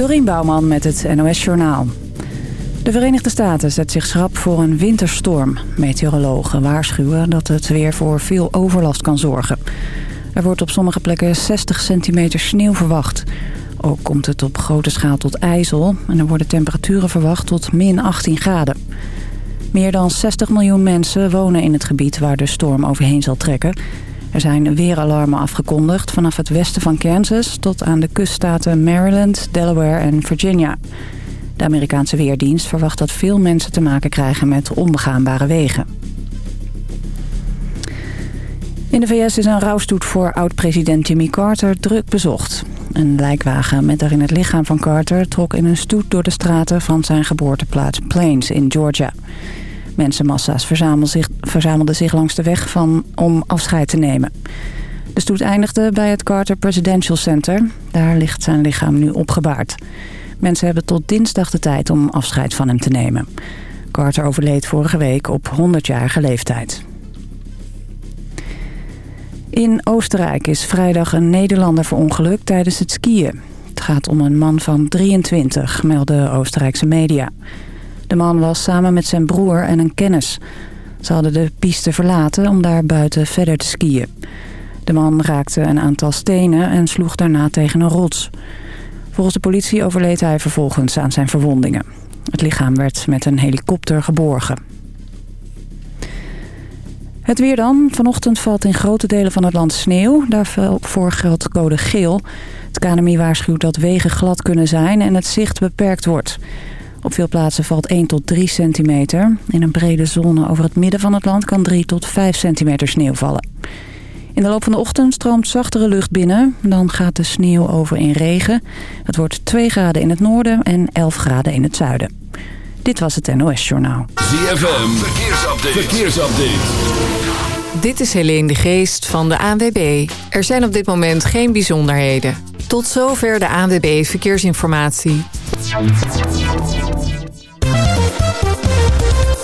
Dorien Bouwman met het NOS Journaal. De Verenigde Staten zet zich schrap voor een winterstorm. Meteorologen waarschuwen dat het weer voor veel overlast kan zorgen. Er wordt op sommige plekken 60 centimeter sneeuw verwacht. Ook komt het op grote schaal tot ijzel en er worden temperaturen verwacht tot min 18 graden. Meer dan 60 miljoen mensen wonen in het gebied waar de storm overheen zal trekken. Er zijn weeralarmen afgekondigd vanaf het westen van Kansas tot aan de kuststaten Maryland, Delaware en Virginia. De Amerikaanse Weerdienst verwacht dat veel mensen te maken krijgen met onbegaanbare wegen. In de VS is een rouwstoet voor oud-president Jimmy Carter druk bezocht. Een lijkwagen met daarin het lichaam van Carter trok in een stoet door de straten van zijn geboorteplaats Plains in Georgia. Mensenmassa's verzamelden zich, verzamelden zich langs de weg van, om afscheid te nemen. De stoet eindigde bij het Carter Presidential Center. Daar ligt zijn lichaam nu opgebaard. Mensen hebben tot dinsdag de tijd om afscheid van hem te nemen. Carter overleed vorige week op 100-jarige leeftijd. In Oostenrijk is vrijdag een Nederlander verongelukt tijdens het skiën. Het gaat om een man van 23, melden Oostenrijkse media. De man was samen met zijn broer en een kennis. Ze hadden de piste verlaten om daar buiten verder te skiën. De man raakte een aantal stenen en sloeg daarna tegen een rots. Volgens de politie overleed hij vervolgens aan zijn verwondingen. Het lichaam werd met een helikopter geborgen. Het weer dan. Vanochtend valt in grote delen van het land sneeuw. Daarvoor geldt code geel. Het KNMI waarschuwt dat wegen glad kunnen zijn en het zicht beperkt wordt. Op veel plaatsen valt 1 tot 3 centimeter. In een brede zone over het midden van het land kan 3 tot 5 centimeter sneeuw vallen. In de loop van de ochtend stroomt zachtere lucht binnen. Dan gaat de sneeuw over in regen. Het wordt 2 graden in het noorden en 11 graden in het zuiden. Dit was het NOS Journaal. ZFM, verkeersupdate. verkeersupdate. Dit is Helene de Geest van de ANWB. Er zijn op dit moment geen bijzonderheden. Tot zover de ANWB Verkeersinformatie.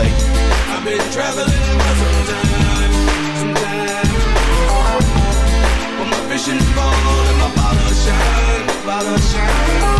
say, I've been traveling for some time, some time. But my vision bold and my bottle shine, bottle shine,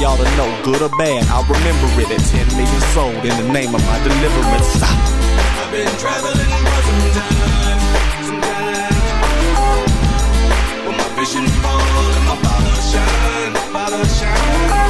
y'all to know, good or bad, I'll remember it at 10 million sold in the name of my deliverance. I've been traveling for some time, some time. But my vision fall and my father shine, father shine,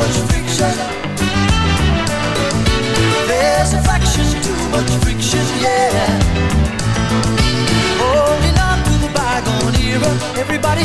much friction. There's a fraction too much friction, yeah. Holding on to the bygone era, everybody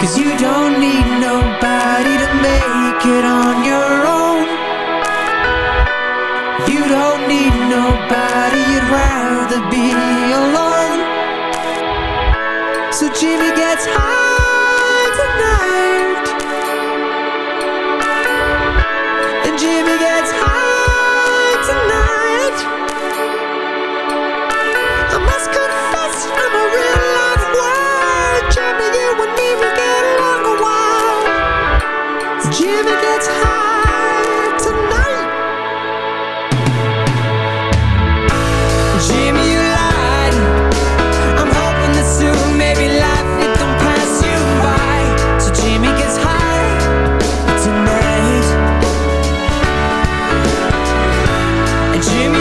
Cause you don't need nobody to make it on your own. You don't need nobody, you'd rather be alone. Jimmy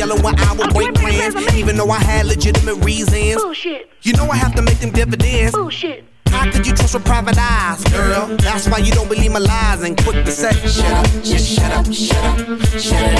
yelling when I would break plans, even though I had legitimate reasons. Bullshit. You know I have to make them dividends. Bullshit. How could you trust with private eyes, girl? That's why you don't believe my lies and quick to say, shut up, just shut up, shut up, shut it